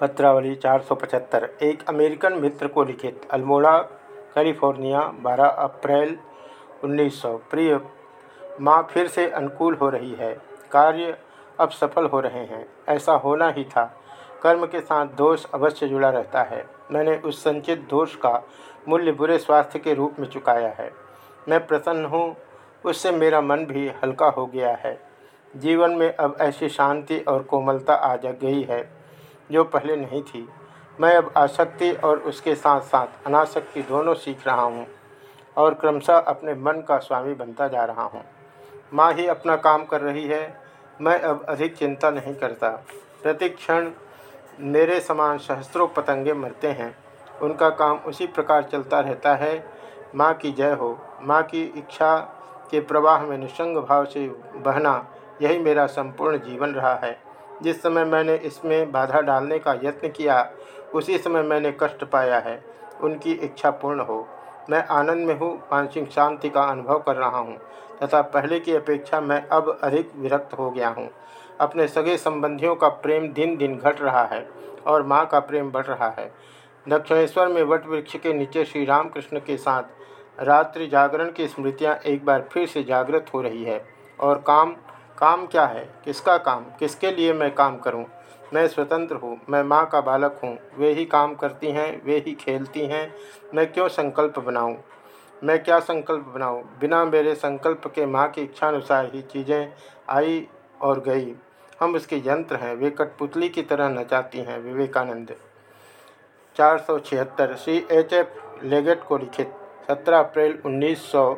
पत्रावली 475 एक अमेरिकन मित्र को लिखित, अल्मोड़ा, कैलिफ़ोर्निया 12 अप्रैल 1900 प्रिय, माँ फिर से अनुकूल हो रही है, कार्य अब सफल हो रहे हैं, ऐसा होना ही था, कर्म के साथ दोष अवश्य जुड़ा रहता है, मैंने उस संचित दोष का मूल्य बुरे स्वास्थ्य के रूप में चुकाया है, मैं प्रसन्न हूँ, उससे मेरा मन भी हल्का हो गया है, जीवन में अब ऐसी शांति और कोमलता आ जा गई है जो पहले नहीं थी। मैं अब आसक्ति और उसके साथ साथ अनासक्ति दोनों सीख रहा हूँ और क्रमशः अपने मन का स्वामी बनता जा रहा हूँ। माँ ही अपना काम कर रही है। मैं अब अधिक चिंता नहीं करता। प्रतिक्षण मेरे समान सहस्त्रों पतंगे मरते हैं। उनका काम उसी प्रकार चलता रहता है। माँ की जय हो। माँ की इच्छा के प्रवाह में निसंग भाव से बहना यही मेरा संपूर्ण जीवन रहा है। जिस समय मैंने इसमें बाधा डालने का यत्न किया, उसी समय मैंने कष्ट पाया है। उनकी इच्छा पूर्ण हो। मैं आनंद में हूँ, मानसिक शांति का अनुभव कर रहा हूँ, तथा पहले की अपेक्षा मैं अब अधिक विरक्त हो गया हूँ। अपने सगे संबंधियों का प्रेम दिन दिन घट रहा है, और माँ का प्रेम बढ़ रहा है। दक्षिणेश्वर में वट वृक्ष के नीचे श्री रामकृष्ण के साथ रात्रि जागरण की स्मृतियाँ एक बार फिर से जागृत हो रही है, और काम काम क्या है? किसका काम? किसके लिए मैं काम करूँ? मैं स्वतंत्र हूँ, मैं माँ का बालक हूँ, वे ही काम करती हैं, वे ही खेलती हैं, मैं क्यों संकल्प बनाऊँ? मैं क्या संकल्प बनाऊँ? बिना मेरे संकल्प के माँ की इच्छानुसार ही चीज़ें आई और गई। हम उसके यंत्र हैं, वे कठपुतली की तरह नचाती हैं, विवेकानंद। चार सौ छिहत्तर श्री एच एफ़ लेगेट को लिखित, सत्रह अप्रैल उन्नीस सौ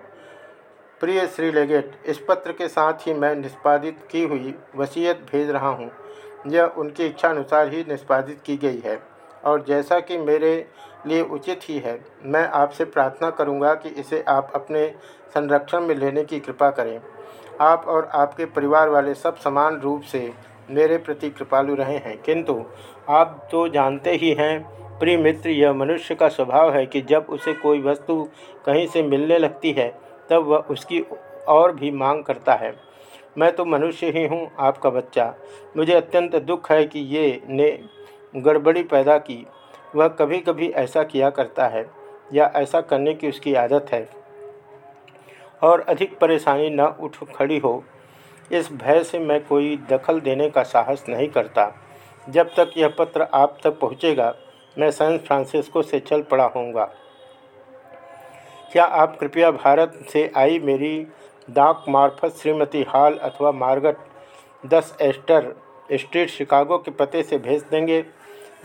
प्रिय श्री लेगेट, इस पत्र के साथ ही मैं निष्पादित की हुई वसीयत भेज रहा हूँ। यह उनकी इच्छा अनुसार ही निष्पादित की गई है और जैसा कि मेरे लिए उचित ही है, मैं आपसे प्रार्थना करूँगा कि इसे आप अपने संरक्षण में लेने की कृपा करें। आप और आपके परिवार वाले सब समान रूप से मेरे प्रति कृपालु रहे हैं। किंतु आप तो जानते ही हैं, प्रिय मित्र, यह मनुष्य का स्वभाव है कि जब उसे कोई वस्तु कहीं से मिलने लगती है तब वह उसकी और भी मांग करता है, मैं तो मनुष्य ही हूँ आपका बच्चा। मुझे अत्यंत दुख है कि ये ने गड़बड़ी पैदा की। वह कभी कभी ऐसा किया करता है या ऐसा करने की उसकी आदत है। और अधिक परेशानी न उठ खड़ी हो। इस भय से मैं कोई दखल देने का साहस नहीं करता। जब तक यह पत्र आप तक पहुँचेगा, मैं सैन फ्रांसिस्को से चल पड़ा होऊँगा। क्या आप कृपया भारत से आई मेरी डाक मार्फत श्रीमती हॉल अथवा मार्गट दस एस्टर स्ट्रीट शिकागो के पते से भेज देंगे?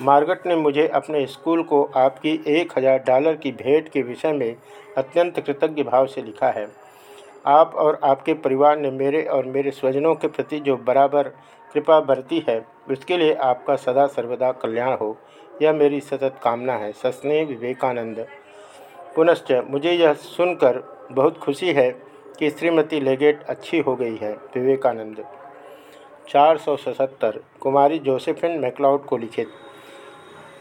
मार्गट ने मुझे अपने स्कूल को आपकी एक हज़ार डॉलर की भेंट के विषय में अत्यंत कृतज्ञ भाव से लिखा है। आप और आपके परिवार ने मेरे और मेरे स्वजनों के प्रति जो बराबर कृपा बरती है, उसके लिए आपका सदा सर्वदा कल्याण हो। यह मेरी सतत कामना है। सस्ने विवेकानंद। पुनश्च मुझे यह सुनकर बहुत खुशी है कि श्रीमती लेगेट अच्छी हो गई है। विवेकानंद। चार सौ सतहत्तर। कुमारी जोसेफिन मैकलाउड को लिखित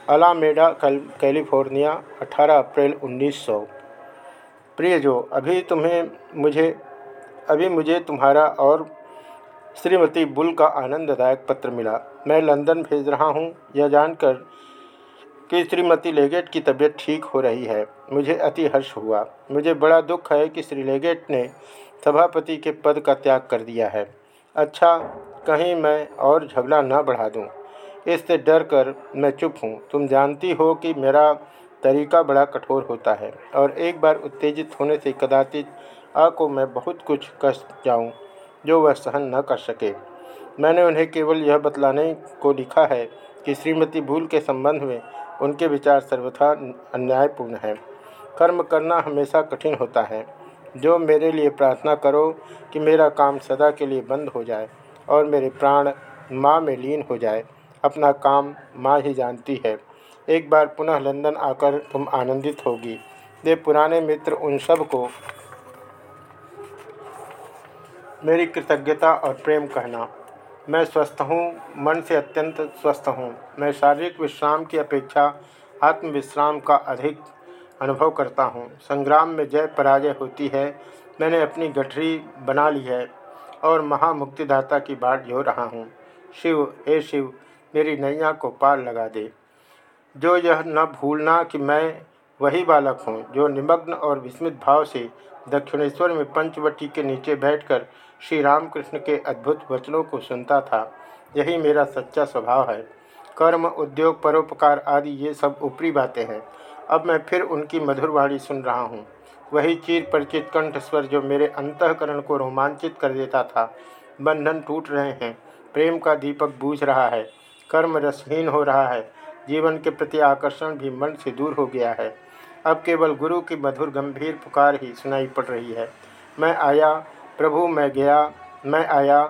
अलामेडा, कल, कैलिफ़ोर्निया 18 अप्रैल 1900 प्रिय जो, अभी तुम्हें मुझे, अभी मुझे तुम्हारा और श्रीमती बुल का आनंददायक पत्र मिला। मैं लंदन भेज रहा हूँ। यह जानकर कि श्रीमती लेगेट की तबीयत ठीक हो रही है। मुझे अति हर्ष हुआ। मुझे बड़ा दुख है कि श्री लेगेट ने सभापति के पद का त्याग कर दिया है। अच्छा कहीं मैं और झगड़ा न बढ़ा दूँ। इससे डर कर मैं चुप हूँ। तुम जानती हो कि मेरा तरीका बड़ा कठोर होता है और एक बार उत्तेजित होने से कदाचित आ को मैं बहुत कुछ कह जाऊँ जो वह सहन न कर सके। मैंने उन्हें केवल यह बतलाने को लिखा है कि श्रीमती भूल के संबंध में उनके विचार सर्वथा अन्यायपूर्ण है। कर्म करना हमेशा कठिन होता है। जो मेरे लिए प्रार्थना करो कि मेरा काम सदा के लिए बंद हो जाए और मेरे प्राण माँ में लीन हो जाए, अपना काम माँ ही जानती है। एक बार पुनः लंदन आकर तुम आनंदित होगी। वे पुराने मित्र उन सबको मेरी कृतज्ञता और प्रेम कहना। मैं स्वस्थ हूँ, मन से अत्यंत स्वस्थ हूँ। मैं शारीरिक विश्राम की अपेक्षा आत्मविश्राम का अधिक अनुभव करता हूँ। संग्राम में जय पराजय होती है, मैंने अपनी गठरी बना ली है और महामुक्तिदाता की बाट जो रहा हूँ। शिव, हे शिव, मेरी नैया को पार लगा दे। जो यह न भूलना कि मैं वही बालक हूँ जो निमग्न और विस्मित भाव से दक्षिणेश्वर में पंचवटी के नीचे बैठकर श्री रामकृष्ण के अद्भुत वचनों को सुनता था। यही मेरा सच्चा स्वभाव है। कर्म, उद्योग, परोपकार आदि ये सब ऊपरी बातें हैं। अब मैं फिर उनकी मधुर वाणी सुन रहा हूँ। वही चीर परिचित कंठ स्वर जो मेरे अंतकरण को रोमांचित कर देता था। बंधन टूट रहे हैं। प्रेम का दीपक बूझ रहा है। कर्म रसहीन हो रहा है। जीवन के प्रति आकर्षण भी मन से दूर हो गया है। अब केवल गुरु की मधुर गंभीर पुकार ही सुनाई पड़ रही है। मैं आया, प्रभु मैं गया, मैं आया।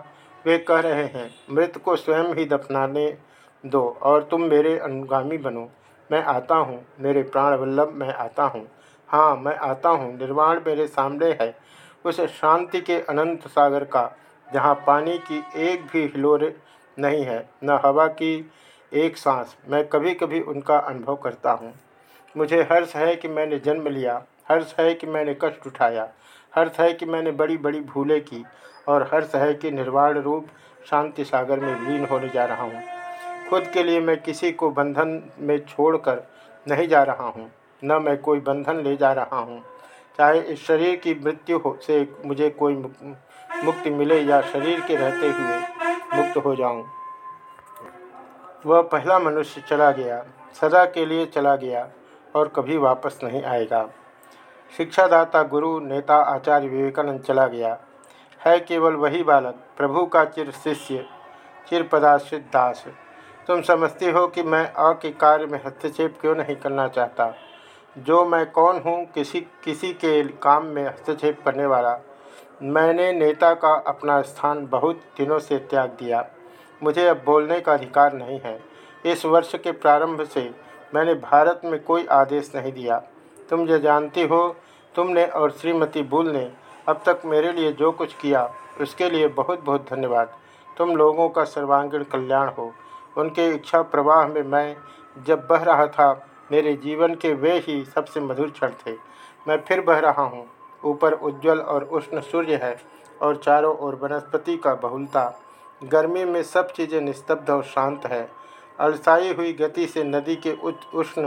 वे कह रहे हैं, मृत को स्वयं ही दफनाने दो और तुम मेरे अनुगामी बनो। मैं आता हूँ, मेरे प्राण वल्लभ मैं आता हूँ। हाँ मैं आता हूँ, निर्वाण मेरे सामने है। उस शांति के अनंत सागर का, जहाँ पानी की एक भी हिलोर नहीं है, न हवा की एक सांस। मैं कभी कभी उनका अनुभव करता हूँ। मुझे हर्ष है कि मैंने जन्म लिया, हर्ष है कि मैंने कष्ट उठाया, हर्ष है कि मैंने बड़ी बड़ी भूलें की और हर्ष है कि निर्वाण रूप शांति सागर में लीन होने जा रहा हूँ। खुद के लिए मैं किसी को बंधन में छोड़कर नहीं जा रहा हूँ, न मैं कोई बंधन ले जा रहा हूँ। चाहे इस शरीर की मृत्यु हो, से मुझे कोई मुक्ति मिले या शरीर के रहते हुए मुक्त हो जाऊँ। वह पहला मनुष्य चला गया, सदा के लिए चला गया। और कभी वापस नहीं आएगा। शिक्षादाता, गुरु, नेता, आचार्य विवेकानंद चला गया। है केवल वही बालक, प्रभु का चिर शिष्य चिर पदाश्रित दास। तुम समझती हो कि मैं अ के कार्य में हस्तक्षेप क्यों नहीं करना चाहता? जो मैं कौन हूँ, किसी किसी के काम में हस्तक्षेप करने वाला? मैंने नेता का अपना स्थान बहुत दिनों से त्याग दिया। मुझे अब बोलने का अधिकार नहीं है। इस वर्ष के प्रारंभ से मैंने भारत में कोई आदेश नहीं दिया। तुम जो जानती हो, तुमने और श्रीमती बुल ने अब तक मेरे लिए जो कुछ किया, उसके लिए बहुत बहुत धन्यवाद। तुम लोगों का सर्वांगीण कल्याण हो। उनके इच्छा प्रवाह में मैं जब बह रहा था, मेरे जीवन के वे ही सबसे मधुर क्षण थे। मैं फिर बह रहा हूँ। ऊपर उज्जवल और उष्ण सूर्य है और चारों ओर वनस्पति का बहुलता। गर्मी में सब चीज़ें निस्तब्ध और शांत है। अलसाई हुई गति से नदी के उच्च उष्ण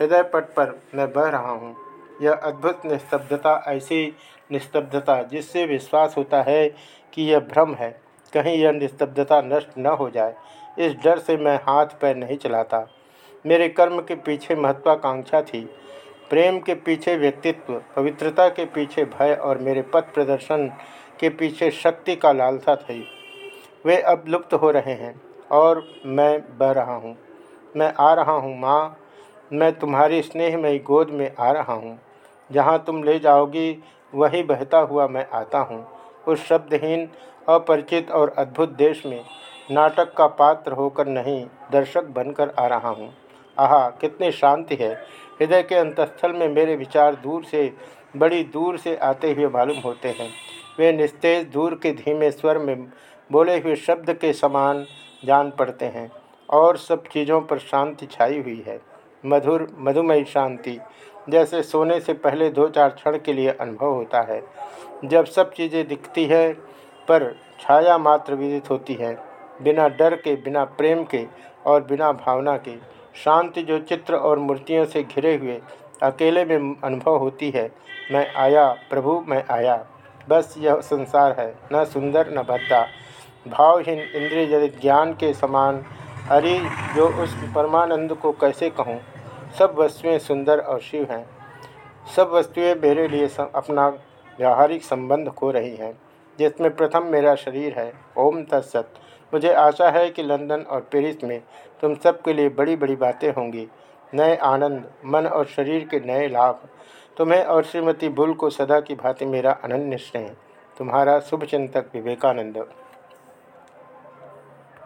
हृदय पट पर मैं बह रहा हूँ। यह अद्भुत निस्तब्धता, ऐसी निस्तब्धता जिससे विश्वास होता है कि यह भ्रम है। कहीं यह निस्तब्धता नष्ट न हो जाए, इस डर से मैं हाथ पैर नहीं चलाता। मेरे कर्म के पीछे महत्वाकांक्षा थी। प्रेम के पीछे व्यक्तित्व, पवित्रता के पीछे भय और मेरे पथ प्रदर्शन के पीछे शक्ति का लालसा थी। वे अब लुप्त हो रहे हैं। और मैं बह रहा हूँ। मैं आ रहा हूँ, माँ। मैं तुम्हारी स्नेहमयी गोद में आ रहा हूँ। जहाँ तुम ले जाओगी, वही बहता हुआ मैं आता हूँ। उस शब्दहीन, अपरिचित और अद्भुत देश में नाटक का पात्र होकर नहीं दर्शक बनकर आ रहा हूँ। आहा, कितनी शांति है। हृदय के अंतस्थल में मेरे विचार दूर से, बड़ी दूर से आते हुए मालूम होते हैं। वे निस्तेज दूर के धीमे स्वर में बोले हुए शब्द के समान जान पड़ते हैं और सब चीज़ों पर शांति छाई हुई है। मधुर मधुमयी शांति, जैसे सोने से पहले दो चार क्षण के लिए अनुभव होता है। जब सब चीज़ें दिखती है, पर छाया मात्र विदित होती है, बिना डर के, बिना प्रेम के और बिना भावना के। शांति जो चित्र और मूर्तियों से घिरे हुए, अकेले में अनुभव होती है, मैं आया, प्रभु मैं आया। बस यह संसार है, न सुंदर, न भद्दा। भावहीन इंद्रिय जनित ज्ञान के समान। हरि जो उस परमानंद को कैसे कहूँ? सब वस्तुएँ सुंदर और शिव हैं। सब वस्तुएँ मेरे लिए अपना व्यावहारिक संबंध खो रही हैं, जिसमें प्रथम मेरा शरीर है। ओम तत्सत। मुझे आशा है कि लंदन और पेरिस में तुम सब के लिए बड़ी बड़ी बातें होंगी। नए आनंद, मन और शरीर के नए लाभ। तुम्हें और श्रीमती बुल को सदा की भांति मेरा अनन्य स्नेह। तुम्हारा शुभचिंतक विवेकानंद।